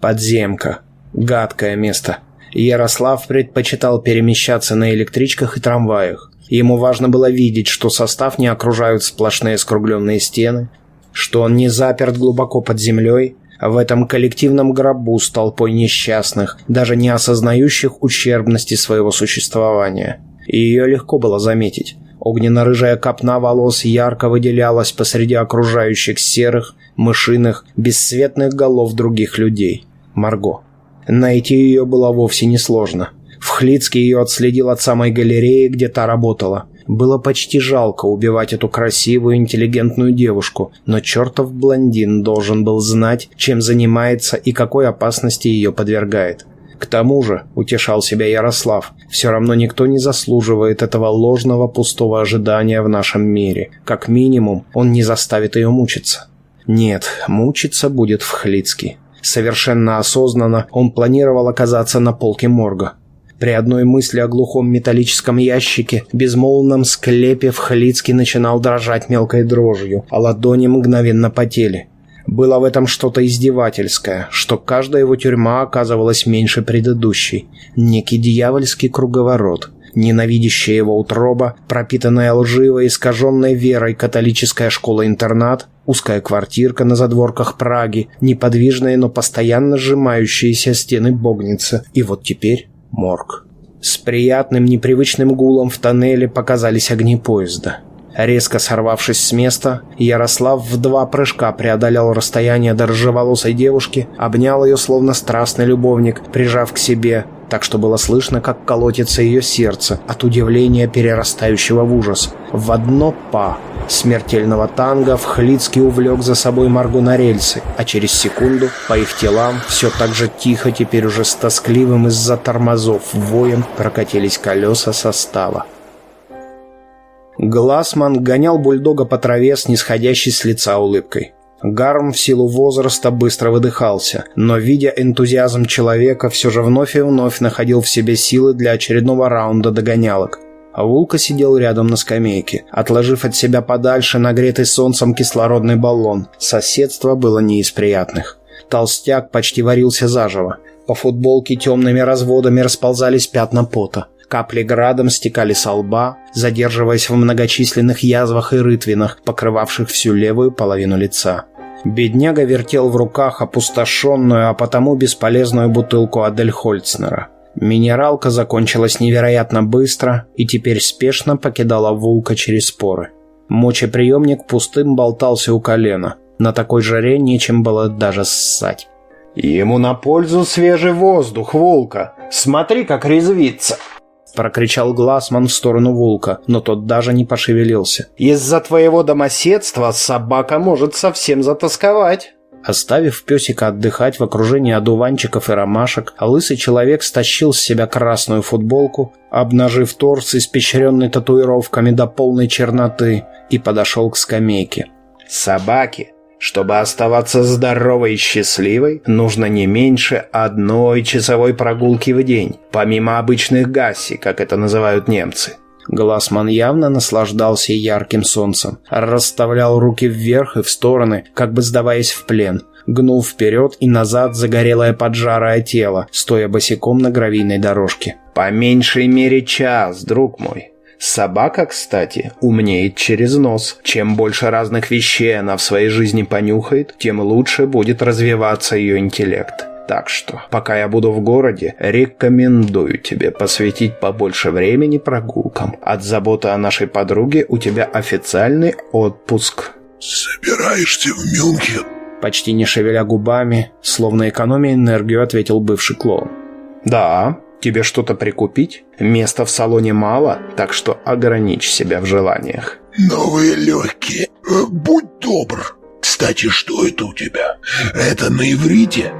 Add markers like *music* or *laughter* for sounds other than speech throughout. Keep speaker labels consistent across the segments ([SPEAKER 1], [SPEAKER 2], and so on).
[SPEAKER 1] Подземка. Гадкое место. Ярослав предпочитал перемещаться на электричках и трамваях. Ему важно было видеть, что состав не окружают сплошные скругленные стены, что он не заперт глубоко под землей, а в этом коллективном гробу с толпой несчастных, даже не осознающих ущербности своего существования. И ее легко было заметить. Огненно-рыжая копна волос ярко выделялась посреди окружающих серых, мышиных, бесцветных голов других людей. Марго. Найти ее было вовсе несложно. В Хлицке ее отследил от самой галереи, где та работала. Было почти жалко убивать эту красивую, интеллигентную девушку, но чертов блондин должен был знать, чем занимается и какой опасности ее подвергает. К тому же, утешал себя Ярослав, все равно никто не заслуживает этого ложного пустого ожидания в нашем мире. Как минимум, он не заставит ее мучиться. Нет, мучиться будет в Хлицке. Совершенно осознанно он планировал оказаться на полке морга. При одной мысли о глухом металлическом ящике, безмолвном склепе в Халицке начинал дрожать мелкой дрожью, а ладони мгновенно потели. Было в этом что-то издевательское, что каждая его тюрьма оказывалась меньше предыдущей. Некий дьявольский круговорот. Ненавидящая его утроба, пропитанная лживой, искаженной верой католическая школа-интернат, узкая квартирка на задворках Праги, неподвижные, но постоянно сжимающиеся стены богницы. И вот теперь морг. С приятным непривычным гулом в тоннеле показались огни поезда. Резко сорвавшись с места, Ярослав в два прыжка преодолел расстояние до рыжеволосой девушки, обнял ее словно страстный любовник, прижав к себе, так что было слышно, как колотится ее сердце от удивления, перерастающего в ужас. В одно па смертельного танга Вхлицкий увлек за собой Маргу на рельсы, а через секунду по их телам все так же тихо, теперь уже с тоскливым из-за тормозов воем прокатились колеса состава. Глассман гонял бульдога по траве с нисходящей с лица улыбкой. Гарм в силу возраста быстро выдыхался, но, видя энтузиазм человека, все же вновь и вновь находил в себе силы для очередного раунда догонялок. А Вулка сидел рядом на скамейке, отложив от себя подальше нагретый солнцем кислородный баллон. Соседство было не из приятных. Толстяк почти варился заживо. По футболке темными разводами расползались пятна пота. Капли градом стекали со лба, задерживаясь в многочисленных язвах и рытвинах, покрывавших всю левую половину лица. Бедняга вертел в руках опустошенную, а потому бесполезную бутылку Адель Хольцнера. Минералка закончилась невероятно быстро и теперь спешно покидала Вулка через споры. Мочеприемник пустым болтался у колена. На такой жаре нечем было даже ссать.
[SPEAKER 2] «Ему на пользу свежий воздух, Вулка! Смотри, как резвится!»
[SPEAKER 1] Прокричал Глассман в сторону волка, но тот даже не пошевелился.
[SPEAKER 2] «Из-за твоего домоседства собака может совсем затасковать».
[SPEAKER 1] Оставив песика отдыхать в окружении одуванчиков и ромашек, лысый человек стащил с себя красную футболку, обнажив торс, испещренный татуировками до полной черноты, и подошел к скамейке.
[SPEAKER 2] «Собаки чтобы оставаться здоровой и счастливой, нужно не меньше одной часовой прогулки в день, помимо обычных гасси, как это называют немцы.
[SPEAKER 1] Глассман явно наслаждался ярким солнцем, расставлял руки вверх и в стороны, как бы сдаваясь в плен, гнул вперед и назад загорелое поджарое тело, стоя босиком на гравийной дорожке.
[SPEAKER 2] «По меньшей мере час, друг мой. Собака, кстати, умнеет через нос. Чем больше разных вещей она в своей жизни понюхает, тем лучше будет развиваться ее интеллект. Так что, пока я буду в городе, рекомендую тебе посвятить побольше времени прогулкам. От заботы о нашей подруге у тебя официальный отпуск.
[SPEAKER 3] «Собираешься в Мюнхен?»
[SPEAKER 1] Почти не шевеля губами, словно экономия энергию, ответил бывший клоун.
[SPEAKER 2] «Да, Тебе что-то прикупить? Места в салоне мало, так что ограничь себя в желаниях.
[SPEAKER 3] Новые легкие. Э, будь добр. Кстати, что это у тебя? Это на иврите?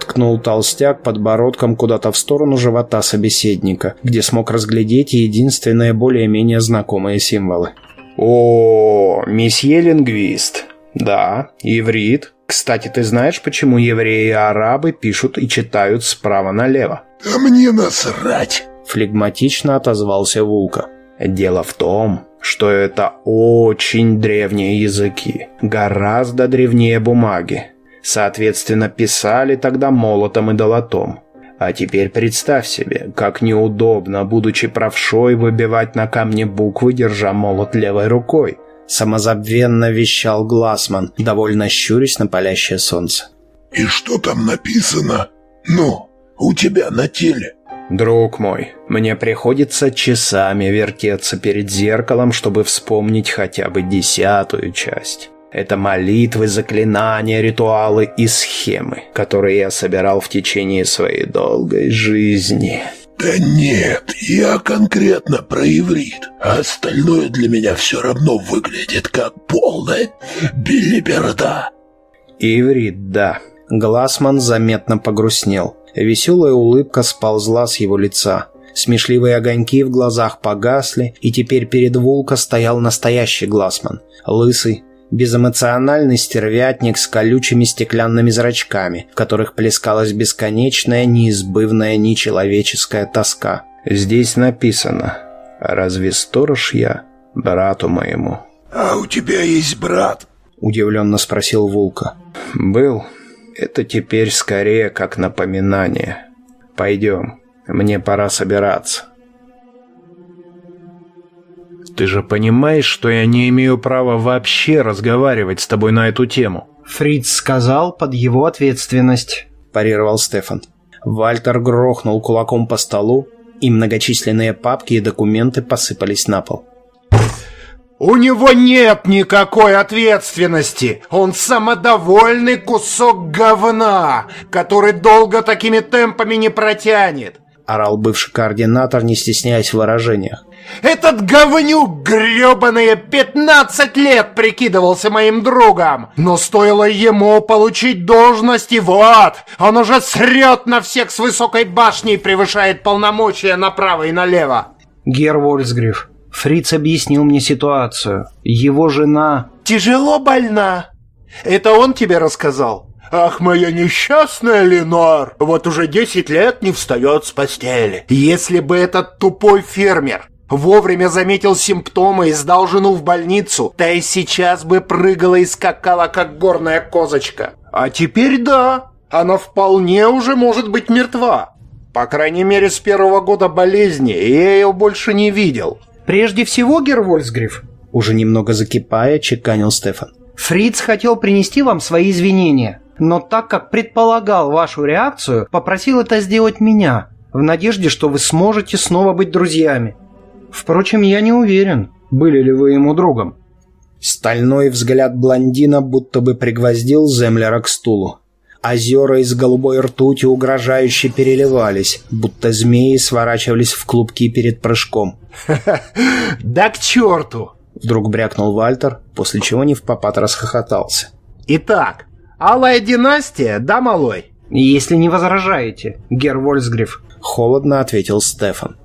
[SPEAKER 1] Ткнул толстяк подбородком куда-то в сторону живота собеседника, где смог разглядеть единственные более-менее знакомые символы.
[SPEAKER 2] О, месье лингвист. Да, иврит. Кстати, ты знаешь, почему евреи и арабы пишут и читают справа налево?
[SPEAKER 3] «А мне насрать!»
[SPEAKER 1] — флегматично отозвался Вулка.
[SPEAKER 2] «Дело в том, что это очень древние языки, гораздо древнее бумаги.
[SPEAKER 4] Соответственно, писали тогда молотом и долотом. А теперь представь себе, как неудобно, будучи правшой, выбивать на камне буквы, держа молот левой рукой.
[SPEAKER 5] Самозабвенно вещал Глассман, довольно щурясь на палящее солнце.
[SPEAKER 3] «И что там написано? Ну, у тебя на теле?»
[SPEAKER 4] «Друг мой, мне приходится часами вертеться перед зеркалом, чтобы вспомнить хотя бы десятую часть. Это молитвы, заклинания, ритуалы и схемы, которые я собирал в течение своей долгой жизни».
[SPEAKER 3] «Да нет, я конкретно про иврит. А остальное для меня все равно выглядит как полная билиберда».
[SPEAKER 4] «Иврит, да».
[SPEAKER 5] Глассман заметно погрустнел. Веселая улыбка сползла с его лица. Смешливые огоньки в глазах погасли, и теперь перед Вулка стоял настоящий Глассман. Лысый, безэмоциональный стервятник с колючими стеклянными зрачками, в которых плескалась бесконечная, неизбывная, нечеловеческая тоска.
[SPEAKER 4] «Здесь написано, разве сторож я брату моему?»
[SPEAKER 3] «А у тебя есть брат?»
[SPEAKER 5] – удивленно спросил Вулка.
[SPEAKER 4] «Был. Это теперь скорее как напоминание. Пойдем, мне пора собираться». «Ты же понимаешь, что я не имею права вообще разговаривать с тобой на эту тему?»
[SPEAKER 5] Фриц сказал под его ответственность, парировал Стефан. Вальтер грохнул кулаком по столу, и многочисленные папки и документы посыпались на пол.
[SPEAKER 1] «У него нет никакой ответственности! Он самодовольный кусок говна, который долго такими темпами не протянет!»
[SPEAKER 5] Орал бывший координатор, не стесняясь в выражениях.
[SPEAKER 1] Этот говнюк грёбаные 15 лет прикидывался моим другом. Но стоило ему получить должность и вот, он уже срет на всех с высокой башни и превышает полномочия направо и налево.
[SPEAKER 5] Гер Вольсгриф, Фриц объяснил мне ситуацию. Его жена...
[SPEAKER 1] Тяжело больна. Это он тебе рассказал? Ах, моя несчастная Ленор, вот уже 10 лет не встает с постели. Если бы этот тупой фермер Вовремя заметил симптомы и сдал жену в больницу. Та и сейчас бы прыгала и скакала, как горная козочка. А теперь да, она вполне уже может быть мертва. По крайней мере, с первого года болезни я ее больше не видел.
[SPEAKER 5] Прежде всего, Гервольсгриф, уже немного закипая, чеканил Стефан. Фриц хотел принести вам свои извинения, но так как предполагал вашу реакцию, попросил это сделать меня, в надежде, что вы сможете снова быть друзьями. Впрочем, я не уверен, были ли вы ему другом. Стальной взгляд блондина будто бы пригвоздил Землера к стулу. Озера из голубой ртути угрожающе переливались, будто змеи сворачивались в клубки перед прыжком.
[SPEAKER 1] «Да к черту!»
[SPEAKER 5] Вдруг брякнул Вальтер, после чего не в попад расхохотался.
[SPEAKER 1] «Итак, алая династия, да, малой?»
[SPEAKER 5] «Если не возражаете, Гер Вольсгриф», — холодно ответил Стефан.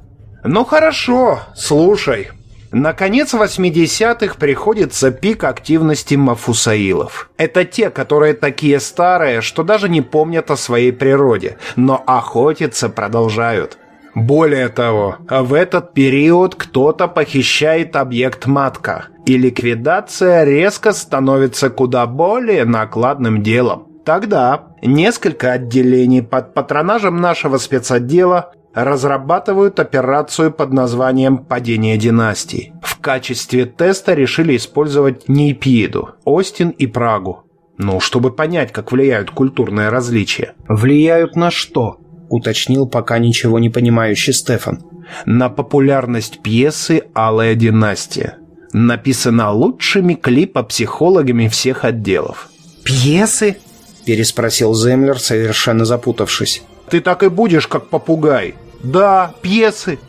[SPEAKER 1] Ну хорошо, слушай. Наконец 80-х приходится пик активности мафусаилов. Это те, которые такие старые, что даже не помнят о своей природе, но охотиться продолжают. Более того, в этот период кто-то похищает объект матка, и ликвидация резко становится куда более накладным делом. Тогда несколько отделений под патронажем нашего спецотдела разрабатывают операцию под названием «Падение династий». В качестве теста решили использовать Нейпиеду, Остин и Прагу. Ну, чтобы понять, как влияют культурные различия.
[SPEAKER 5] «Влияют на что?» — уточнил пока ничего не понимающий Стефан.
[SPEAKER 1] «На популярность пьесы «Алая династия». Написана лучшими клипа-психологами всех отделов».
[SPEAKER 5] «Пьесы?» — переспросил Землер, совершенно запутавшись.
[SPEAKER 1] Ты так и будешь, как попугай. Да, пьесы.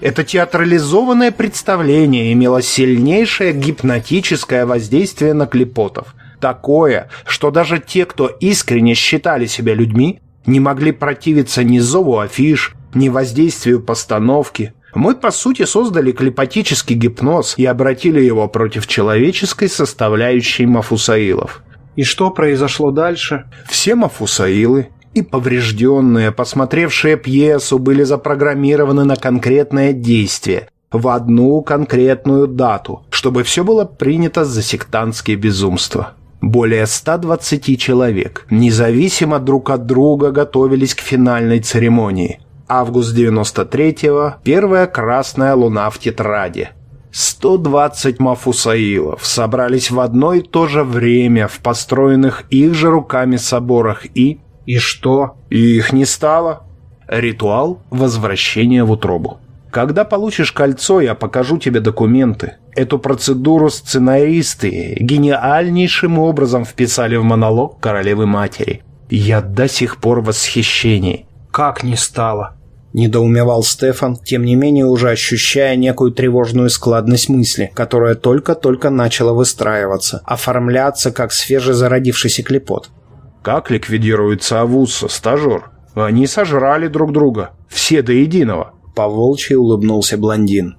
[SPEAKER 1] Это театрализованное представление имело сильнейшее гипнотическое воздействие на клепотов. Такое, что даже те, кто искренне считали себя людьми, не могли противиться ни зову афиш, ни воздействию постановки. Мы, по сути, создали клепатический гипноз и обратили его против человеческой составляющей мафусаилов.
[SPEAKER 5] И что произошло дальше?
[SPEAKER 1] Все мафусаилы, и поврежденные, посмотревшие пьесу, были запрограммированы на конкретное действие, в одну конкретную дату, чтобы все было принято за сектантские безумства.
[SPEAKER 6] Более 120 человек, независимо друг от друга, готовились к финальной церемонии. Август 93-го, первая красная луна в тетради. 120 мафусаилов собрались в одно и то же время в построенных их же руками соборах и...
[SPEAKER 1] И что?
[SPEAKER 6] И их не стало. Ритуал возвращения в утробу. Когда получишь кольцо, я покажу тебе документы. Эту процедуру сценаристы гениальнейшим образом вписали в монолог королевы-матери. Я до сих пор в восхищении.
[SPEAKER 1] Как не стало? Недоумевал Стефан, тем не менее уже ощущая некую тревожную складность мысли, которая только-только начала выстраиваться, оформляться как свежезародившийся клепот.
[SPEAKER 6] Как ликвидируется Авусса, стажер? Они сожрали друг друга. Все до единого.
[SPEAKER 1] Поволчий улыбнулся блондин.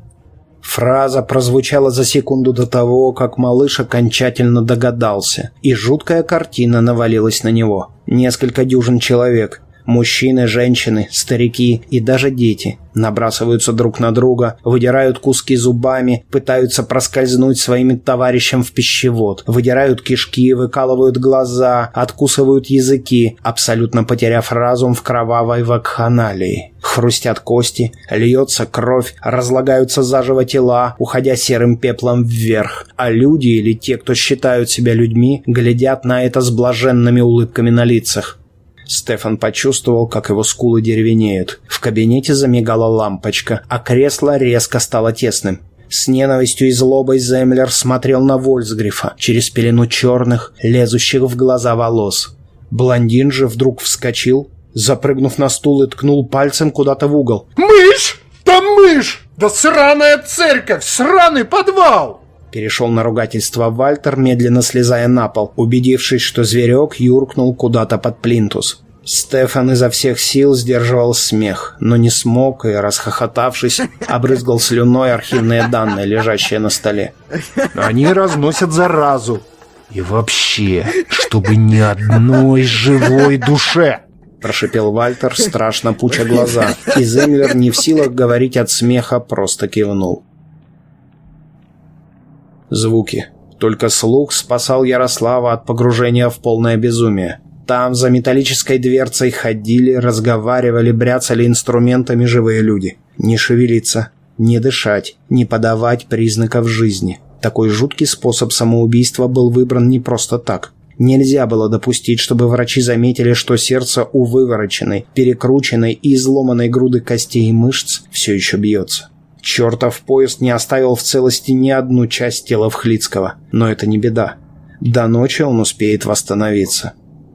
[SPEAKER 1] Фраза прозвучала за секунду до того, как малыш окончательно догадался, и жуткая картина навалилась на него. Несколько дюжин человек, Мужчины, женщины, старики и даже дети набрасываются друг на друга, выдирают куски зубами, пытаются проскользнуть своими товарищам в пищевод, выдирают кишки, выкалывают глаза, откусывают языки, абсолютно потеряв разум в кровавой вакханалии. Хрустят кости, льется кровь, разлагаются заживо тела, уходя серым пеплом вверх, а люди или те, кто считают себя людьми, глядят на это с блаженными улыбками на лицах. Стефан почувствовал, как его скулы деревенеют. В кабинете замигала лампочка, а кресло резко стало тесным. С ненавистью и злобой Землер смотрел на Вольсгрифа через пелену черных, лезущих в глаза волос. Блондин же вдруг вскочил, запрыгнув на стул и ткнул пальцем куда-то в угол.
[SPEAKER 7] «Мышь! Там мышь! Да сраная церковь! Сраный подвал!»
[SPEAKER 1] Перешел на ругательство Вальтер, медленно слезая на пол, убедившись, что зверек юркнул куда-то под плинтус. Стефан изо всех сил сдерживал смех, но не смог и, расхохотавшись, *laughs* обрызгал слюной архивные данные, лежащие на столе.
[SPEAKER 6] «Они разносят заразу. И вообще, чтобы ни одной живой душе!»
[SPEAKER 1] Прошипел Вальтер, страшно пуча глаза, и Землер не в силах говорить от смеха, просто кивнул. Звуки. Только слух спасал Ярослава от погружения в полное безумие. Там за металлической дверцей ходили, разговаривали, бряцали инструментами живые люди. Не шевелиться, не дышать, не подавать признаков жизни. Такой жуткий способ самоубийства был выбран не просто так. Нельзя было допустить, чтобы врачи заметили, что сердце у вывороченной, перекрученной и изломанной груды костей и мышц все еще бьется. Чертов поезд не оставил в целости ни одну часть тела Вхлицкого, но это не беда. До ночи он успеет восстановиться.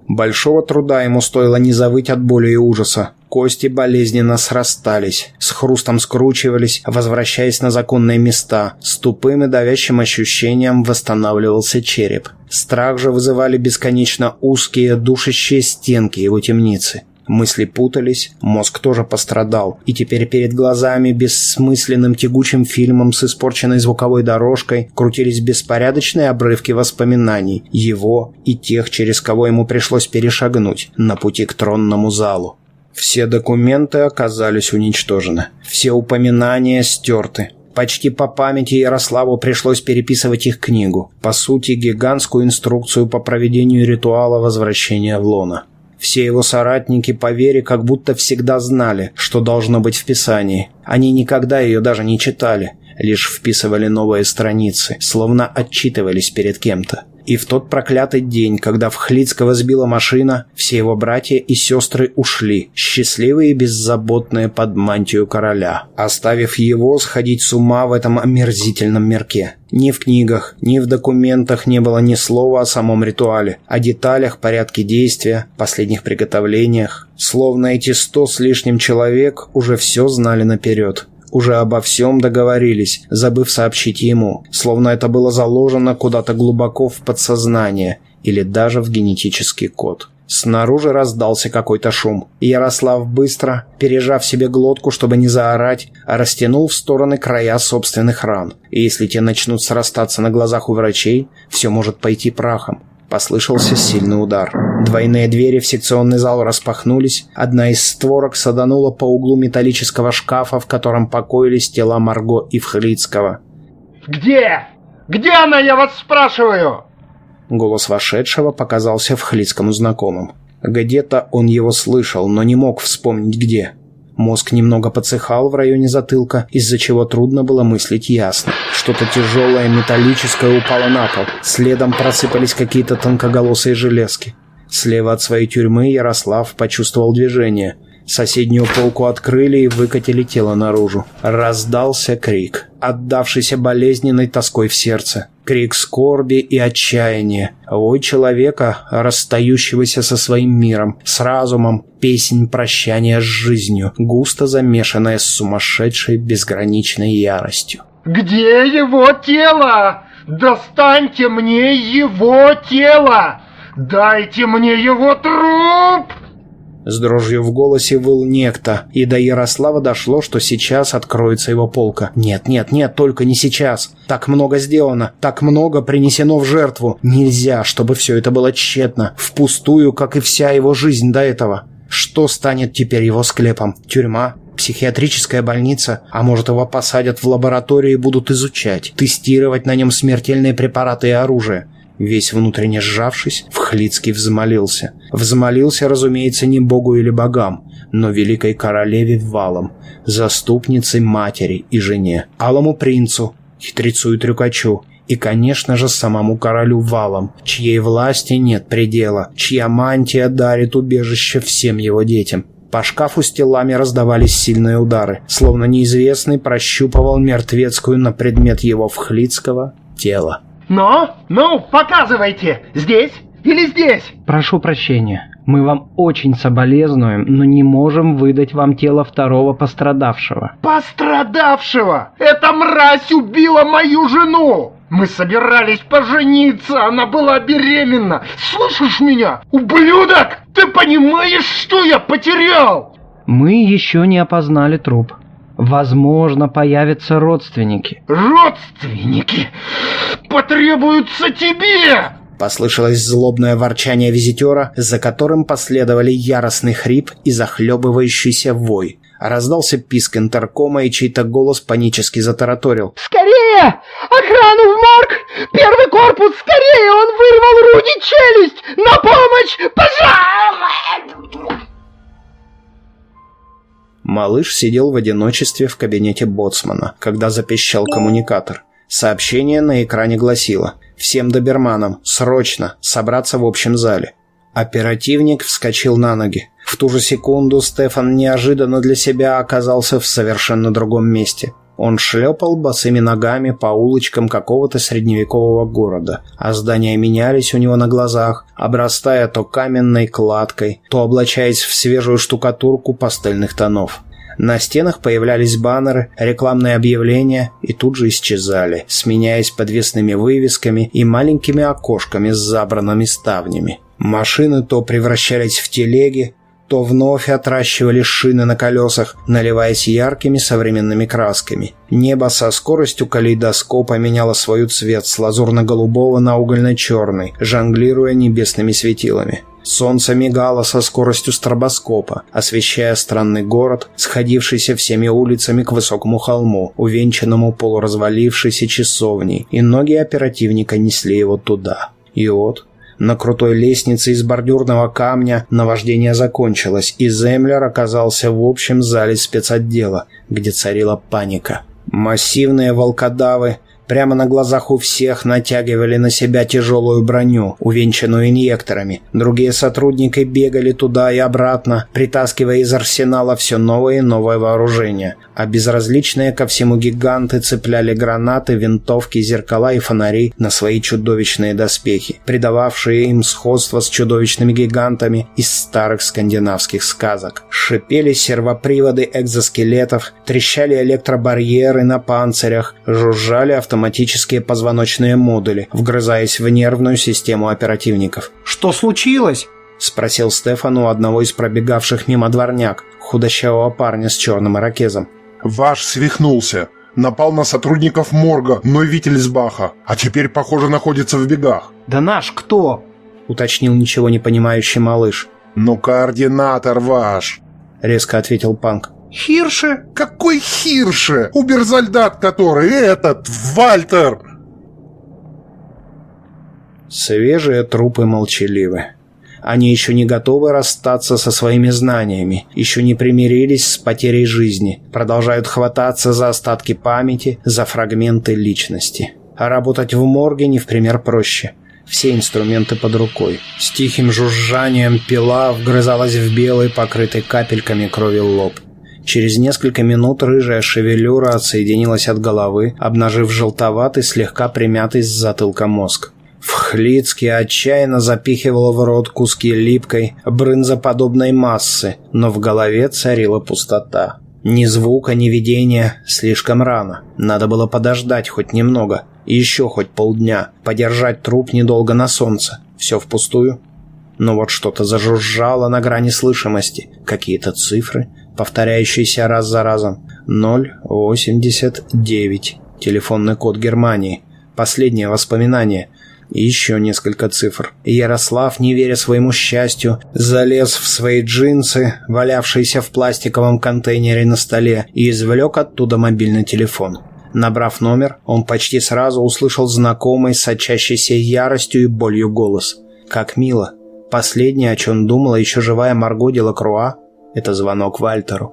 [SPEAKER 1] Большого труда ему стоило не завыть от боли и ужаса. Кости болезненно срастались, с хрустом скручивались, возвращаясь на законные места. С тупым и давящим ощущением восстанавливался череп. Страх же вызывали бесконечно узкие, душащие стенки его темницы. Мысли путались, мозг тоже пострадал, и теперь перед глазами бессмысленным тягучим фильмом с испорченной звуковой дорожкой крутились беспорядочные обрывки воспоминаний, его и тех, через кого ему пришлось перешагнуть на пути к тронному залу. Все документы оказались уничтожены, все упоминания стерты, Почти по памяти Ярославу пришлось переписывать их книгу, по сути гигантскую инструкцию по проведению ритуала возвращения в лона. Все его соратники по вере как будто всегда знали, что должно быть в Писании. Они никогда ее даже не читали, лишь вписывали новые страницы, словно отчитывались перед кем-то. И в тот проклятый день, когда в Хлицкого сбила машина, все его братья и сестры ушли, счастливые и беззаботные под мантию короля, оставив его сходить с ума в этом омерзительном мирке. Ни в книгах, ни в документах не было ни слова о самом ритуале, о деталях, порядке действия, последних приготовлениях. Словно эти сто с лишним человек уже все знали наперед уже обо всем договорились, забыв сообщить ему, словно это было заложено куда-то глубоко в подсознание или даже в генетический код. Снаружи раздался какой-то шум. Ярослав быстро, пережав себе глотку, чтобы не заорать, растянул в стороны края собственных ран. И если те начнут срастаться на глазах у врачей, все может пойти прахом. Послышался сильный удар. Двойные двери в секционный зал распахнулись. Одна из створок саданула по углу металлического шкафа, в котором покоились тела Марго и Вхлицкого.
[SPEAKER 7] «Где? Где она, я вас спрашиваю?»
[SPEAKER 1] Голос вошедшего показался Вхлицкому знакомым. Где-то он его слышал, но не мог вспомнить где. Мозг немного подсыхал в районе затылка, из-за чего трудно было мыслить ясно. Что-то тяжелое металлическое упало на пол. Следом просыпались какие-то тонкоголосые железки. Слева от своей тюрьмы Ярослав почувствовал движение. Соседнюю полку открыли и выкатили тело наружу. Раздался крик, отдавшийся болезненной тоской в сердце. Крик скорби и отчаяния. Вой человека, расстающегося со своим миром, с разумом, песнь прощания с жизнью, густо замешанная с сумасшедшей безграничной яростью.
[SPEAKER 7] Где его тело? Достаньте мне его тело! Дайте мне его труп!
[SPEAKER 1] С дрожью в голосе выл некто, и до Ярослава дошло, что сейчас откроется его полка. Нет, нет, нет, только не сейчас. Так много сделано, так много принесено в жертву. Нельзя, чтобы все это было тщетно, впустую, как и вся его жизнь до этого. Что станет теперь его склепом? Тюрьма? Психиатрическая больница? А может его посадят в лаборатории и будут изучать, тестировать на нем смертельные препараты и оружие? Весь внутренне сжавшись, Вхлицкий взмолился. Взмолился, разумеется, не богу или богам, но великой королеве Валом, заступнице матери и жене, алому принцу, хитрецу и трюкачу, и, конечно же, самому королю Валом, чьей власти нет предела, чья мантия дарит убежище всем его детям. По шкафу с телами раздавались сильные удары, словно неизвестный прощупывал мертвецкую на предмет его вхлицкого тела.
[SPEAKER 7] Но? Ну, показывайте! Здесь или здесь?
[SPEAKER 8] Прошу прощения. Мы вам очень соболезнуем, но не можем выдать вам тело второго пострадавшего.
[SPEAKER 7] Пострадавшего? Эта мразь убила мою жену! Мы собирались пожениться, она была беременна. Слышишь меня? Ублюдок! Ты понимаешь, что я потерял?
[SPEAKER 8] Мы еще не опознали труп. Возможно, появятся родственники.
[SPEAKER 7] Родственники потребуются тебе!
[SPEAKER 1] Послышалось злобное ворчание визитера, за которым последовали яростный хрип и захлебывающийся вой. Раздался писк интеркома, и чей-то голос панически затараторил.
[SPEAKER 9] «Скорее! Охрану в морг! Первый корпус! Скорее! Он вырвал Руди челюсть! На помощь! Пожалуйста!»
[SPEAKER 1] Малыш сидел в одиночестве в кабинете боцмана, когда запищал коммуникатор. Сообщение на экране гласило «Всем доберманам, срочно, собраться в общем зале». Оперативник вскочил на ноги. В ту же секунду Стефан неожиданно для себя оказался в совершенно другом месте. Он шлепал босыми ногами по улочкам какого-то средневекового города, а здания менялись у него на глазах, обрастая то каменной кладкой, то облачаясь в свежую штукатурку пастельных тонов. На стенах появлялись баннеры, рекламные объявления и тут же исчезали, сменяясь подвесными вывесками и маленькими окошками с забранными ставнями. Машины то превращались в телеги, то вновь отращивали шины на колесах, наливаясь яркими современными красками. Небо со скоростью калейдоскопа меняло свой цвет с лазурно-голубого на угольно-черный, жонглируя небесными светилами. Солнце мигало со скоростью стробоскопа, освещая странный город, сходившийся всеми улицами к высокому холму, увенчанному полуразвалившейся часовней, и ноги оперативника несли его туда. И вот, на крутой лестнице из бордюрного камня наваждение закончилось, и Землер оказался в общем зале спецотдела, где царила паника. Массивные волкодавы прямо на глазах у всех натягивали на себя тяжелую броню, увенчанную инъекторами. Другие сотрудники бегали туда и обратно, притаскивая из арсенала все новое и новое вооружение. А безразличные ко всему гиганты цепляли гранаты, винтовки, зеркала и фонари на свои чудовищные доспехи, придававшие им сходство с чудовищными гигантами из старых скандинавских сказок. Шипели сервоприводы экзоскелетов, трещали электробарьеры на панцирях, жужжали автоматические автоматические позвоночные модули, вгрызаясь в нервную систему оперативников.
[SPEAKER 6] «Что случилось?»
[SPEAKER 1] — спросил Стефан у одного из пробегавших мимо дворняк, худощавого парня с черным ирокезом.
[SPEAKER 7] «Ваш свихнулся. Напал на сотрудников морга, но Вительсбаха, а теперь, похоже, находится в бегах».
[SPEAKER 8] «Да наш кто?»
[SPEAKER 1] — уточнил ничего не понимающий малыш.
[SPEAKER 7] «Ну, координатор ваш», —
[SPEAKER 1] резко ответил Панк.
[SPEAKER 7] Хирше? Какой Хирше? Уберзольдат который, этот, Вальтер!
[SPEAKER 1] Свежие трупы молчаливы. Они еще не готовы расстаться со своими знаниями, еще не примирились с потерей жизни, продолжают хвататься за остатки памяти, за фрагменты личности. А работать в морге не в пример проще. Все инструменты под рукой. С тихим жужжанием пила вгрызалась в белый, покрытый капельками крови лоб. Через несколько минут рыжая шевелюра отсоединилась от головы, обнажив желтоватый, слегка примятый с затылка мозг. Вхлицкий отчаянно запихивал в рот куски липкой, брынзоподобной массы, но в голове царила пустота. Ни звука, ни видения, слишком рано. Надо было подождать хоть немного, еще хоть полдня, подержать труп недолго на солнце. Все впустую. Но вот что-то зажужжало на грани слышимости, какие-то цифры, повторяющиеся раз за разом. 089. Телефонный код Германии. Последнее воспоминание. И еще несколько цифр. Ярослав, не веря своему счастью, залез в свои джинсы, валявшиеся в пластиковом контейнере на столе, и извлек оттуда мобильный телефон. Набрав номер, он почти сразу услышал знакомый, сочащийся яростью и болью голос. Как мило. Последнее, о чем думала еще живая Марго Делакруа, это звонок Вальтеру.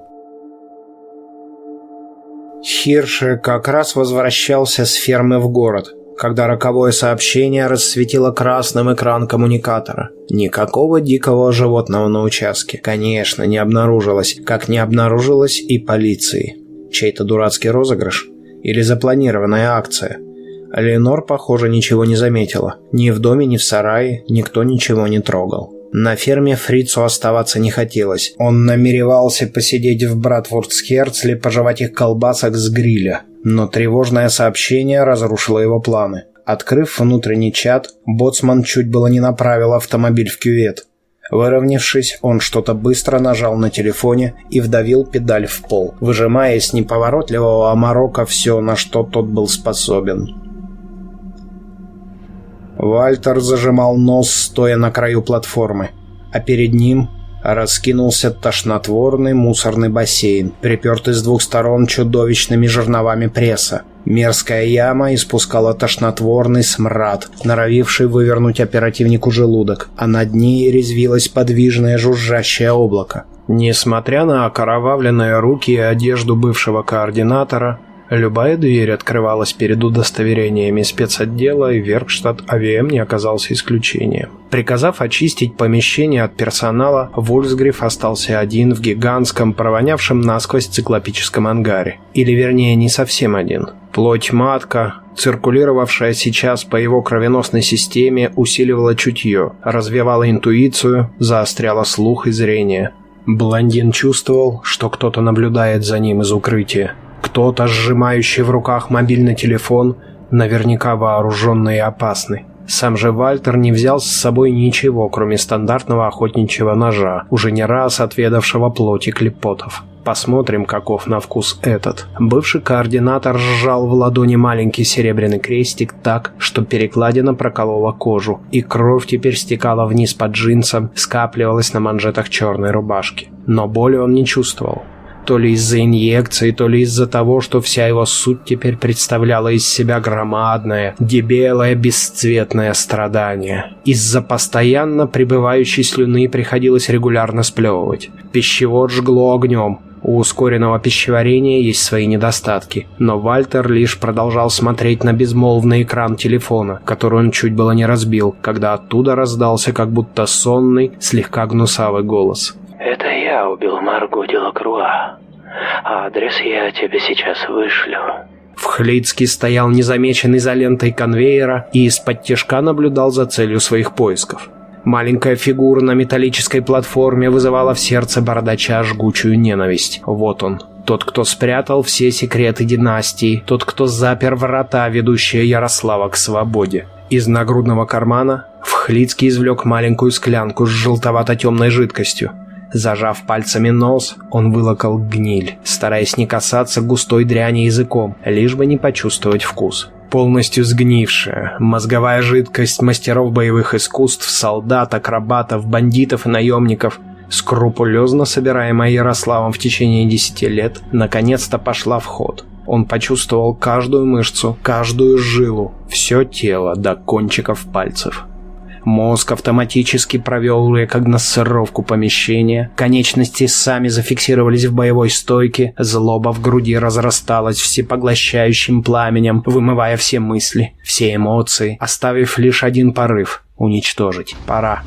[SPEAKER 1] Хирше как раз возвращался с фермы в город когда роковое сообщение рассветило красным экран коммуникатора. Никакого дикого животного на участке, конечно, не обнаружилось, как не обнаружилось и полиции. Чей-то дурацкий розыгрыш? Или запланированная акция? Ленор, похоже, ничего не заметила. Ни в доме, ни в сарае никто ничего не трогал. На ферме Фрицу оставаться не хотелось. Он намеревался посидеть в Братфордсхерцле, пожевать их колбасок с гриля. Но тревожное сообщение разрушило его планы. Открыв внутренний чат, боцман чуть было не направил автомобиль в кювет. Выровнявшись, он что-то быстро нажал на телефоне и вдавил педаль в пол, выжимая из неповоротливого Амарока все, на что тот был способен. Вальтер зажимал нос, стоя на краю платформы, а перед ним раскинулся тошнотворный мусорный бассейн, припертый с двух сторон чудовищными жерновами пресса. Мерзкая яма испускала тошнотворный смрад, норовивший вывернуть оперативнику желудок, а над ней резвилось подвижное жужжащее облако. Несмотря на окровавленные руки и одежду бывшего координатора, Любая дверь открывалась перед удостоверениями спецотдела, и Веркштадт АВМ не оказался исключением. Приказав очистить помещение от персонала, Вольсгриф остался один в гигантском, провонявшем насквозь циклопическом ангаре. Или вернее, не совсем один. Плоть-матка, циркулировавшая сейчас по его кровеносной системе, усиливала чутье, развивала интуицию, заостряла слух и зрение. Блондин чувствовал, что кто-то наблюдает за ним из укрытия. Кто-то, сжимающий в руках мобильный телефон, наверняка вооруженный и опасный. Сам же Вальтер не взял с собой ничего, кроме стандартного охотничьего ножа, уже не раз отведавшего плоти клепотов. Посмотрим, каков на вкус этот. Бывший координатор сжал в ладони маленький серебряный крестик так, что перекладина проколола кожу, и кровь теперь стекала вниз под джинсом, скапливалась на манжетах черной рубашки. Но боли он не чувствовал. То ли из-за инъекции, то ли из-за того, что вся его суть теперь представляла из себя громадное, дебелое, бесцветное страдание. Из-за постоянно пребывающей слюны приходилось регулярно сплевывать. Пищевод жгло огнем. У ускоренного пищеварения есть свои недостатки, но Вальтер лишь продолжал смотреть на безмолвный экран телефона, который он чуть было не разбил, когда оттуда раздался как будто сонный, слегка гнусавый голос.
[SPEAKER 10] «Это я убил Марго Делакруа. Адрес я тебе сейчас вышлю».
[SPEAKER 1] Вхлицкий стоял незамеченный за лентой конвейера и из-под тяжка наблюдал за целью своих поисков. Маленькая фигура на металлической платформе вызывала в сердце бородача жгучую ненависть. Вот он, тот, кто спрятал все секреты династии, тот, кто запер врата, ведущие Ярослава к свободе. Из нагрудного кармана Вхлицкий извлек маленькую склянку с желтовато-темной жидкостью. Зажав пальцами нос, он вылокал гниль, стараясь не касаться густой дряни языком, лишь бы не почувствовать вкус. Полностью сгнившая, мозговая жидкость мастеров боевых искусств, солдат, акробатов, бандитов и наемников, скрупулезно собираемая Ярославом в течение десяти лет, наконец-то пошла в ход. Он почувствовал каждую мышцу, каждую жилу, все тело до кончиков пальцев. Мозг автоматически провел рекогносцировку помещения, конечности сами зафиксировались в боевой стойке, злоба в груди разрасталась всепоглощающим пламенем, вымывая все мысли, все эмоции, оставив лишь один порыв — уничтожить. Пора.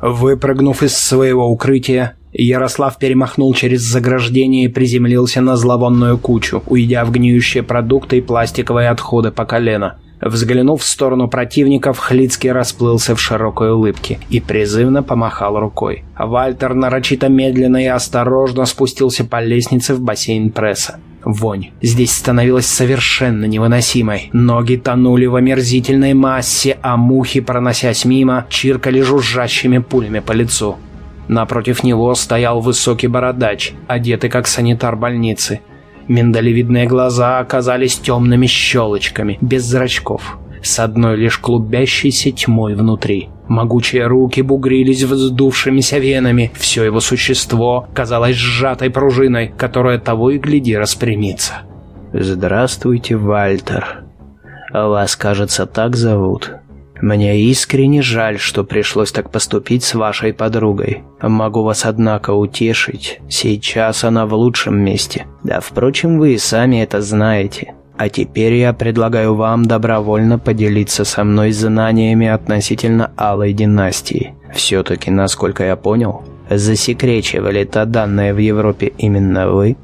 [SPEAKER 1] Выпрыгнув из своего укрытия, Ярослав перемахнул через заграждение и приземлился на зловонную кучу, уйдя в гниющие продукты и пластиковые отходы по колено. Взглянув в сторону противников, Хлицкий расплылся в широкой улыбке и призывно помахал рукой. Вальтер нарочито медленно и осторожно спустился по лестнице в бассейн пресса. Вонь здесь становилась совершенно невыносимой. Ноги тонули в омерзительной массе, а мухи, проносясь мимо, чиркали жужжащими пулями по лицу. Напротив него стоял высокий бородач, одетый как санитар больницы. Миндалевидные глаза оказались темными щелочками, без зрачков, с одной лишь клубящейся тьмой внутри. Могучие руки бугрились вздувшимися венами, все его существо казалось сжатой пружиной, которая того и гляди распрямится.
[SPEAKER 10] «Здравствуйте, Вальтер. Вас, кажется, так зовут?» Мне искренне жаль, что пришлось так поступить с вашей подругой. Могу вас, однако, утешить. Сейчас она в лучшем месте. Да, впрочем, вы и сами это знаете. А теперь я предлагаю вам добровольно поделиться со мной знаниями относительно Алой династии. Все-таки, насколько я понял, засекречивали то данное в Европе именно вы?»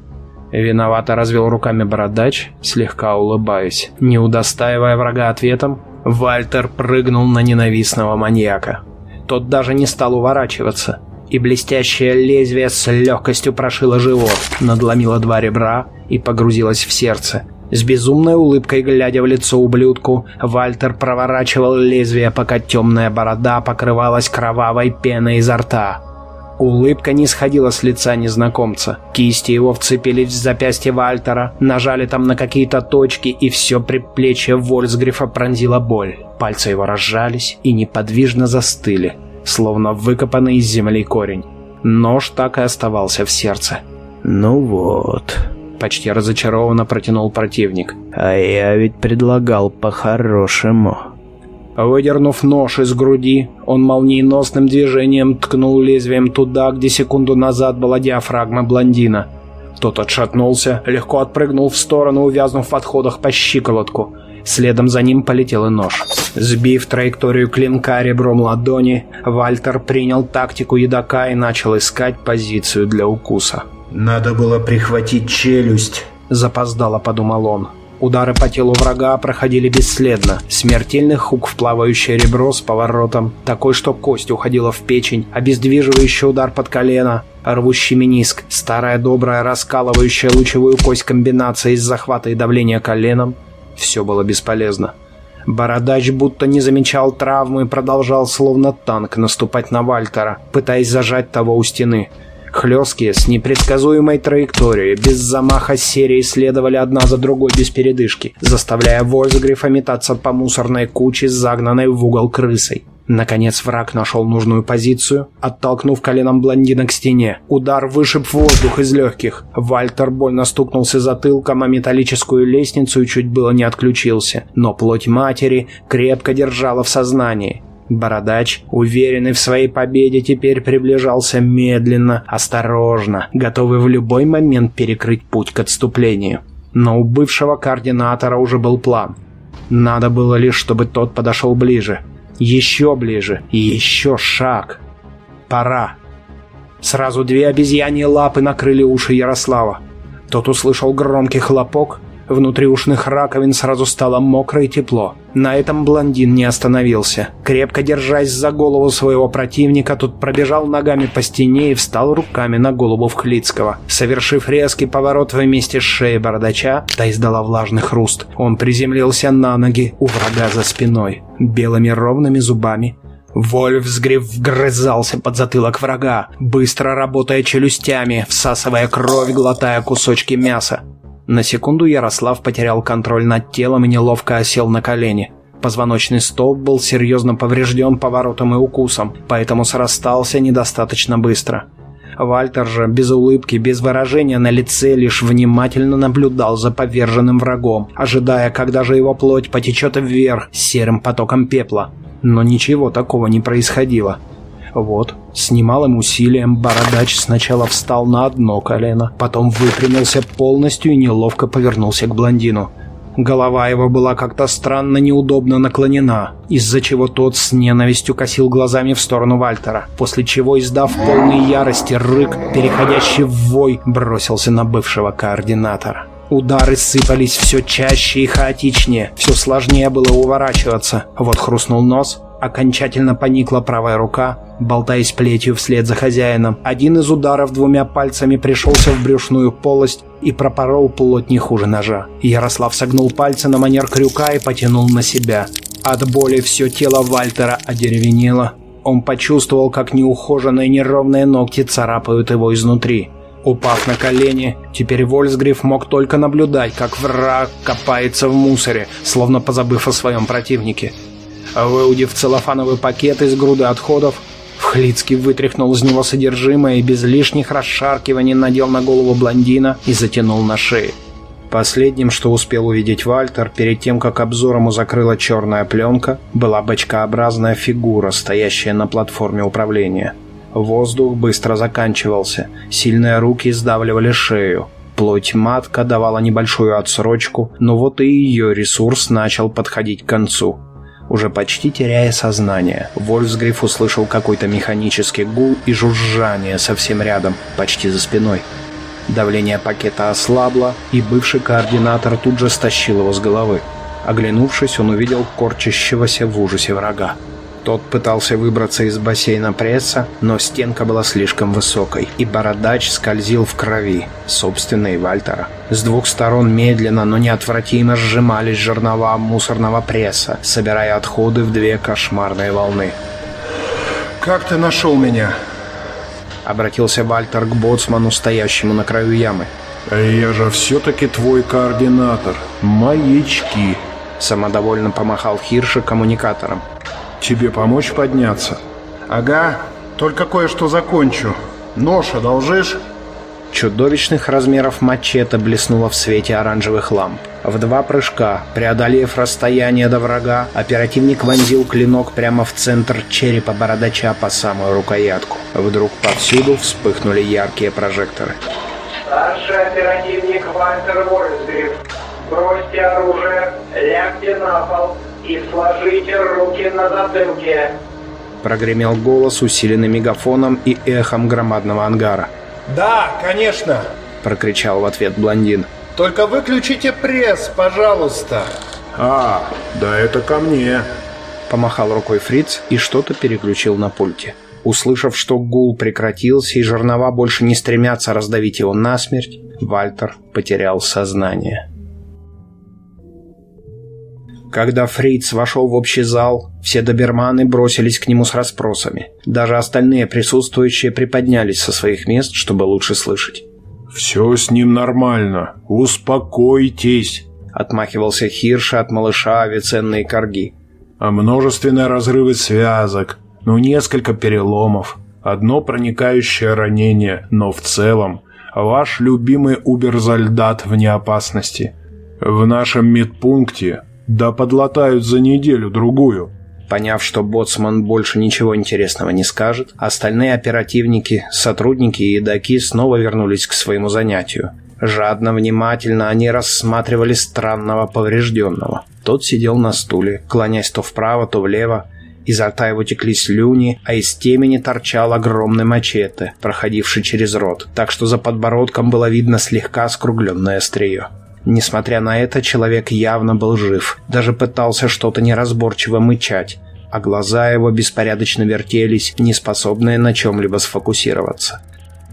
[SPEAKER 1] Виновато развел руками бородач, слегка улыбаясь, не удостаивая врага ответом, Вальтер прыгнул на ненавистного маньяка. Тот даже не стал уворачиваться, и блестящее лезвие с легкостью прошило живот, надломило два ребра и погрузилось в сердце. С безумной улыбкой, глядя в лицо ублюдку, Вальтер проворачивал лезвие, пока темная борода покрывалась кровавой пеной изо рта. Улыбка не сходила с лица незнакомца. Кисти его вцепились в запястье Вальтера, нажали там на какие-то точки, и все предплечье Вольсгрифа пронзила боль. Пальцы его разжались и неподвижно застыли, словно выкопанный из земли корень. Нож так и оставался в сердце.
[SPEAKER 10] «Ну вот», —
[SPEAKER 1] почти разочарованно протянул противник.
[SPEAKER 10] «А я ведь предлагал по-хорошему».
[SPEAKER 1] Выдернув нож из груди, он молниеносным движением ткнул лезвием туда, где секунду назад была диафрагма блондина. Тот отшатнулся, легко отпрыгнул в сторону, увязнув в отходах по щиколотку. Следом за ним полетел и нож. Сбив траекторию клинка ребром ладони, Вальтер принял тактику едока и начал искать позицию для укуса.
[SPEAKER 6] «Надо было прихватить челюсть», —
[SPEAKER 1] запоздало подумал он. Удары по телу врага проходили бесследно. Смертельный хук в плавающее ребро с поворотом, такой, что кость уходила в печень, обездвиживающий удар под колено, рвущий мениск, старая добрая раскалывающая лучевую кость комбинация из захвата и давления коленом. Все было бесполезно. Бородач будто не замечал травмы и продолжал словно танк наступать на Вальтера, пытаясь зажать того у стены. Хлесткие, с непредсказуемой траекторией, без замаха серии следовали одна за другой без передышки, заставляя Вольсгрифа метаться по мусорной куче, загнанной в угол крысой. Наконец враг нашел нужную позицию, оттолкнув коленом блондина к стене. Удар вышиб воздух из легких. Вальтер больно стукнулся затылком о металлическую лестницу и чуть было не отключился. Но плоть матери крепко держала в сознании. Бородач, уверенный в своей победе, теперь приближался медленно, осторожно, готовый в любой момент перекрыть путь к отступлению. Но у бывшего координатора уже был план. Надо было лишь, чтобы тот подошел ближе. Еще ближе. И еще шаг. Пора. Сразу две обезьяньи лапы накрыли уши Ярослава. Тот услышал громкий хлопок, Внутри ушных раковин сразу стало мокро и тепло. На этом блондин не остановился. Крепко держась за голову своего противника, тот пробежал ногами по стене и встал руками на голову Вхлицкого. Совершив резкий поворот вместе с шеей бородача, та издала влажный хруст. Он приземлился на ноги у врага за спиной. Белыми ровными зубами Вольф взгрев вгрызался под затылок врага, быстро работая челюстями, всасывая кровь, глотая кусочки мяса. На секунду Ярослав потерял контроль над телом и неловко осел на колени. Позвоночный столб был серьезно поврежден поворотом и укусом, поэтому срастался недостаточно быстро. Вальтер же без улыбки, без выражения на лице, лишь внимательно наблюдал за поверженным врагом, ожидая, когда же его плоть потечет вверх серым потоком пепла. Но ничего такого не происходило. Вот, с немалым усилием бородач сначала встал на одно колено, потом выпрямился полностью и неловко повернулся к блондину. Голова его была как-то странно неудобно наклонена, из-за чего тот с ненавистью косил глазами в сторону Вальтера, после чего, издав полный ярости рык, переходящий в вой, бросился на бывшего координатора. Удары сыпались все чаще и хаотичнее, все сложнее было уворачиваться. Вот хрустнул нос, окончательно поникла правая рука, болтаясь плетью вслед за хозяином. Один из ударов двумя пальцами пришелся в брюшную полость и пропорол плоть не хуже ножа. Ярослав согнул пальцы на манер крюка и потянул на себя. От боли все тело Вальтера одеревенело. Он почувствовал, как неухоженные неровные ногти царапают его изнутри. Упав на колени, теперь Вольсгриф мог только наблюдать, как враг копается в мусоре, словно позабыв о своем противнике. Выудив целлофановый пакет из груды отходов, Вхлицкий вытряхнул из него содержимое и без лишних расшаркиваний надел на голову блондина и затянул на шею. Последним, что успел увидеть Вальтер, перед тем, как обзор ему закрыла черная пленка, была бочкообразная фигура, стоящая на платформе управления. Воздух быстро заканчивался, сильные руки сдавливали шею. Плоть матка давала небольшую отсрочку, но вот и ее ресурс начал подходить к концу. Уже почти теряя сознание, Вольфсгриф услышал какой-то механический гул и жужжание совсем рядом, почти за спиной. Давление пакета ослабло, и бывший координатор тут же стащил его с головы. Оглянувшись, он увидел корчащегося в ужасе врага. Тот пытался выбраться из бассейна пресса, но стенка была слишком высокой, и бородач скользил в крови, собственной Вальтера. С двух сторон медленно, но неотвратимо сжимались жернова мусорного пресса, собирая отходы в две кошмарные волны.
[SPEAKER 6] «Как ты нашел меня?»
[SPEAKER 1] Обратился Вальтер к боцману, стоящему на краю ямы.
[SPEAKER 6] «Я же все-таки твой координатор. Маячки!»
[SPEAKER 1] Самодовольно помахал Хирша коммуникатором.
[SPEAKER 6] Тебе помочь подняться? Ага, только кое-что закончу. Нож одолжишь?
[SPEAKER 1] Чудовищных размеров мачете блеснуло в свете оранжевых ламп. В два прыжка, преодолев расстояние до врага, оперативник вонзил клинок прямо в центр черепа бородача по самую рукоятку. Вдруг повсюду вспыхнули яркие прожекторы.
[SPEAKER 11] Старший оперативник Вальтер Уорресгриф, бросьте оружие, лягте на пол, и сложите руки на затылке.
[SPEAKER 1] Прогремел голос, усиленный мегафоном и эхом громадного ангара.
[SPEAKER 6] «Да, конечно!»
[SPEAKER 1] – прокричал в ответ блондин.
[SPEAKER 6] «Только выключите пресс, пожалуйста!» «А, да это ко мне!»
[SPEAKER 1] Помахал рукой Фриц и что-то переключил на пульте. Услышав, что гул прекратился и жернова больше не стремятся раздавить его насмерть, Вальтер потерял сознание. Когда Фриц вошел в общий зал, все доберманы бросились к нему с расспросами. Даже остальные присутствующие приподнялись со своих мест, чтобы лучше слышать.
[SPEAKER 6] «Все с ним нормально. Успокойтесь», —
[SPEAKER 1] отмахивался Хирша от малыша авиценные корги.
[SPEAKER 6] «А множественные разрывы связок, ну несколько переломов, одно проникающее ранение, но в целом ваш любимый Уберзальдат вне опасности. В нашем медпункте да подлатают за неделю-другую.
[SPEAKER 1] Поняв, что боцман больше ничего интересного не скажет, остальные оперативники, сотрудники и едоки снова вернулись к своему занятию. Жадно, внимательно они рассматривали странного поврежденного. Тот сидел на стуле, клонясь то вправо, то влево. Изо рта его текли слюни, а из темени торчал огромный мачете, проходивший через рот, так что за подбородком было видно слегка скругленное острие. Несмотря на это, человек явно был жив, даже пытался что-то неразборчиво мычать, а глаза его беспорядочно вертелись, не способные на чем-либо сфокусироваться.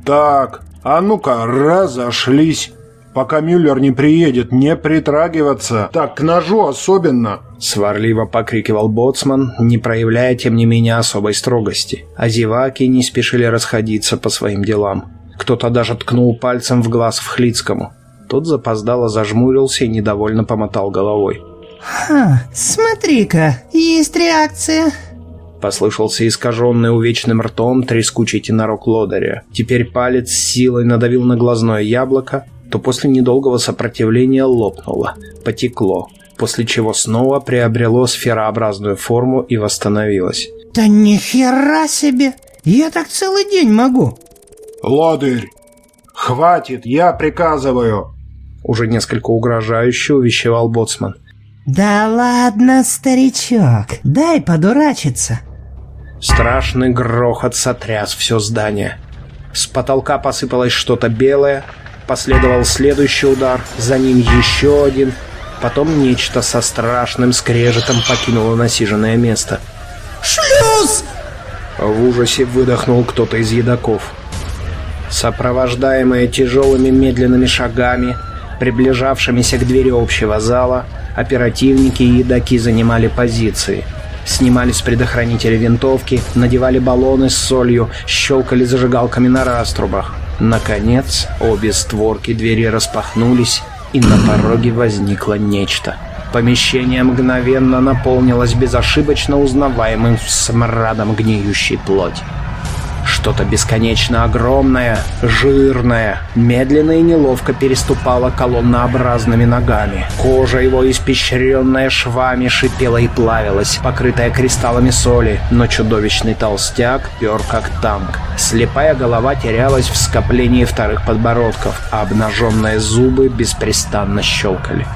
[SPEAKER 6] «Так, а ну-ка, разошлись!» Пока Мюллер не приедет, не притрагиваться. Так, к ножу особенно.
[SPEAKER 1] Сварливо покрикивал боцман, не проявляя, тем не менее, особой строгости. А зеваки не спешили расходиться по своим делам. Кто-то даже ткнул пальцем в глаз Вхлицкому. Тот запоздало зажмурился и недовольно помотал головой.
[SPEAKER 12] «Ха, смотри-ка, есть реакция!»
[SPEAKER 1] Послышался искаженный увечным ртом трескучий тенорок лодыря. Теперь палец с силой надавил на глазное яблоко, то после недолгого сопротивления лопнуло, потекло, после чего снова приобрело сферообразную форму и восстановилось.
[SPEAKER 12] «Да нихера себе! Я так целый день могу!»
[SPEAKER 6] «Лодырь! Хватит, я приказываю!»
[SPEAKER 1] Уже несколько угрожающе увещевал боцман.
[SPEAKER 12] «Да ладно, старичок, дай подурачиться!»
[SPEAKER 1] Страшный грохот сотряс все здание. С потолка посыпалось что-то белое, последовал следующий удар, за ним еще один, потом нечто со страшным скрежетом покинуло насиженное место.
[SPEAKER 12] «Шлюз!»
[SPEAKER 1] В ужасе выдохнул кто-то из едоков. Сопровождаемые тяжелыми медленными шагами, приближавшимися к двери общего зала, оперативники и едоки занимали позиции – Снимали с предохранителя винтовки, надевали баллоны с солью, щелкали зажигалками на раструбах. Наконец, обе створки двери распахнулись, и на пороге возникло нечто. Помещение мгновенно наполнилось безошибочно узнаваемым смрадом гниющей плоти. Что-то бесконечно огромное, жирное, медленно и неловко переступало колоннообразными ногами. Кожа его, испещренная швами, шипела и плавилась, покрытая кристаллами соли, но чудовищный толстяк пер как танк. Слепая голова терялась в скоплении вторых подбородков, а обнаженные зубы беспрестанно щелкали.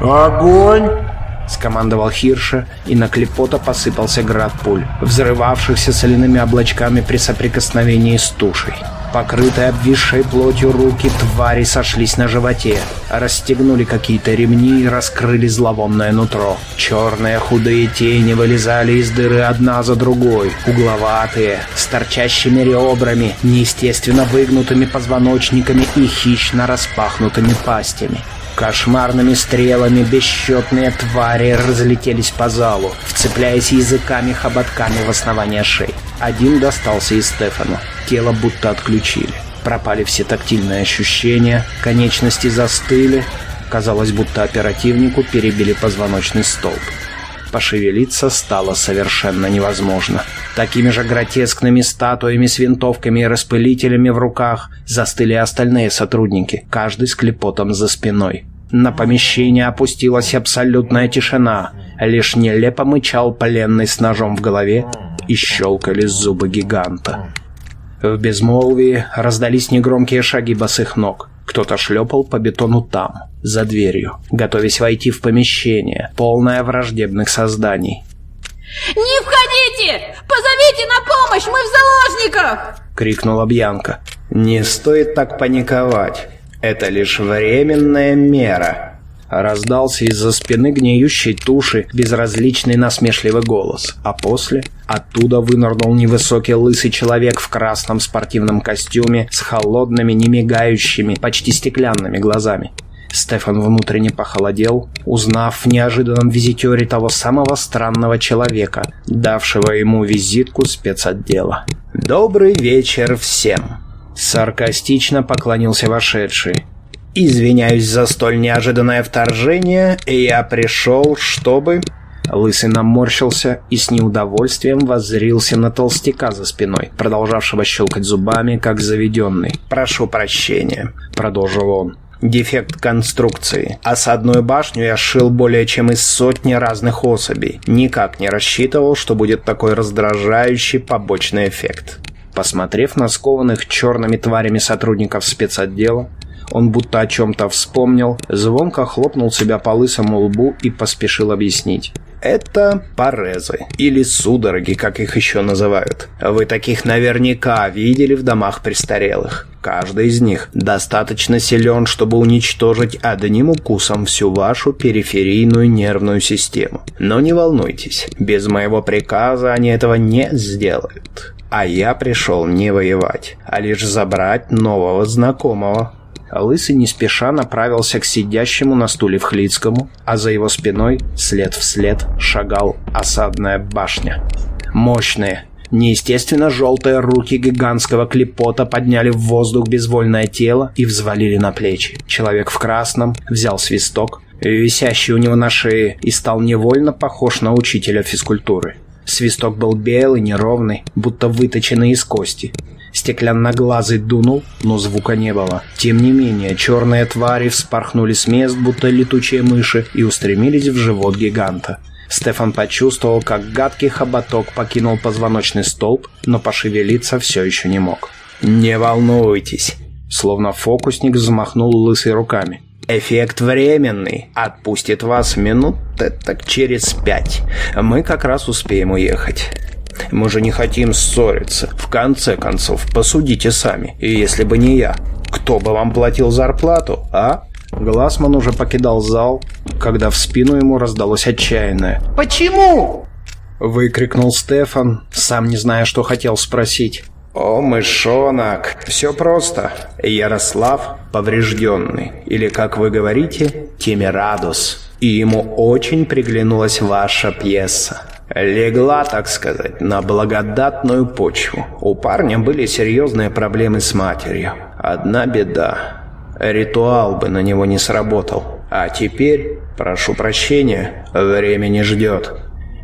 [SPEAKER 6] «Огонь!»
[SPEAKER 1] Скомандовал Хирша, и на Клепота посыпался град пуль, взрывавшихся соляными облачками при соприкосновении с тушей. Покрытые обвисшей плотью руки твари сошлись на животе, расстегнули какие-то ремни и раскрыли зловонное нутро. Черные худые тени вылезали из дыры одна за другой, угловатые, с торчащими ребрами, неестественно выгнутыми позвоночниками и хищно распахнутыми пастями. Кошмарными стрелами бесчетные твари разлетелись по залу, вцепляясь языками хоботками в основание шеи. Один достался и Стефану. Тело будто отключили. Пропали все тактильные ощущения, конечности застыли. Казалось, будто оперативнику перебили позвоночный столб. Пошевелиться стало совершенно невозможно. Такими же гротескными статуями с винтовками и распылителями в руках застыли остальные сотрудники, каждый с клепотом за спиной. На помещение опустилась абсолютная тишина. Лишь нелепо мычал пленный с ножом в голове и щелкали зубы гиганта. В безмолвии раздались негромкие шаги босых ног. Кто-то шлепал по бетону там, за дверью, готовясь войти в помещение, полное враждебных созданий.
[SPEAKER 13] «Не входите! Позовите на помощь! Мы в заложниках!»
[SPEAKER 1] — крикнула Бьянка. «Не стоит так паниковать. Это лишь временная мера. Раздался из-за спины гниющей туши безразличный насмешливый голос, а после оттуда вынырнул невысокий лысый человек в красном спортивном костюме с холодными, немигающими, почти стеклянными глазами. Стефан внутренне похолодел, узнав в неожиданном визитере того самого странного человека, давшего ему визитку спецотдела. «Добрый вечер всем!» Саркастично поклонился вошедший. «Извиняюсь за столь неожиданное вторжение, я пришел, чтобы...» Лысый наморщился и с неудовольствием воззрился на толстяка за спиной, продолжавшего щелкать зубами, как заведенный. «Прошу прощения», — продолжил он. Дефект конструкции. Осадную башню я сшил более чем из сотни разных особей. Никак не рассчитывал, что будет такой раздражающий побочный эффект. Посмотрев на скованных черными тварями сотрудников спецотдела, он будто о чем-то вспомнил, звонко хлопнул себя по лысому лбу и поспешил объяснить. Это парезы, или судороги, как их еще называют. Вы таких наверняка видели в домах престарелых. Каждый из них достаточно силен, чтобы уничтожить одним укусом всю вашу периферийную нервную систему. Но не волнуйтесь, без моего приказа они этого не сделают. А я пришел не воевать, а лишь забрать нового знакомого. Лысый не спеша направился к сидящему на стуле в Хлицкому, а за его спиной след в след шагал осадная башня. Мощные, неестественно желтые руки гигантского клепота подняли в воздух безвольное тело и взвалили на плечи. Человек в красном взял свисток, висящий у него на шее, и стал невольно похож на учителя физкультуры. Свисток был белый, неровный, будто выточенный из кости. Стеклянноглазый дунул, но звука не было. Тем не менее, черные твари вспорхнули с мест, будто летучие мыши, и устремились в живот гиганта. Стефан почувствовал, как гадкий хоботок покинул позвоночный столб, но пошевелиться все еще не мог. «Не волнуйтесь!» Словно фокусник взмахнул лысой руками. Эффект временный. Отпустит вас минут так через пять. Мы как раз успеем уехать. Мы же не хотим ссориться. В конце концов, посудите сами. И если бы не я, кто бы вам платил зарплату, а? Глассман уже покидал зал, когда в спину ему раздалось отчаянное.
[SPEAKER 9] «Почему?»
[SPEAKER 1] Выкрикнул Стефан, сам не зная, что хотел спросить. «О, мышонок, все просто. Ярослав поврежденный, или, как вы говорите, Темирадус. И ему очень приглянулась ваша пьеса. Легла, так сказать, на благодатную почву. У парня были серьезные проблемы с матерью. Одна беда. Ритуал бы на него не сработал. А теперь, прошу прощения, время не ждет.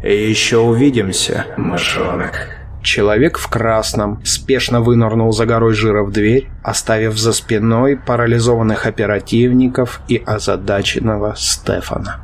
[SPEAKER 1] Еще увидимся, мышонок». Человек в красном спешно вынырнул за горой жира в дверь, оставив за спиной парализованных оперативников и озадаченного Стефана.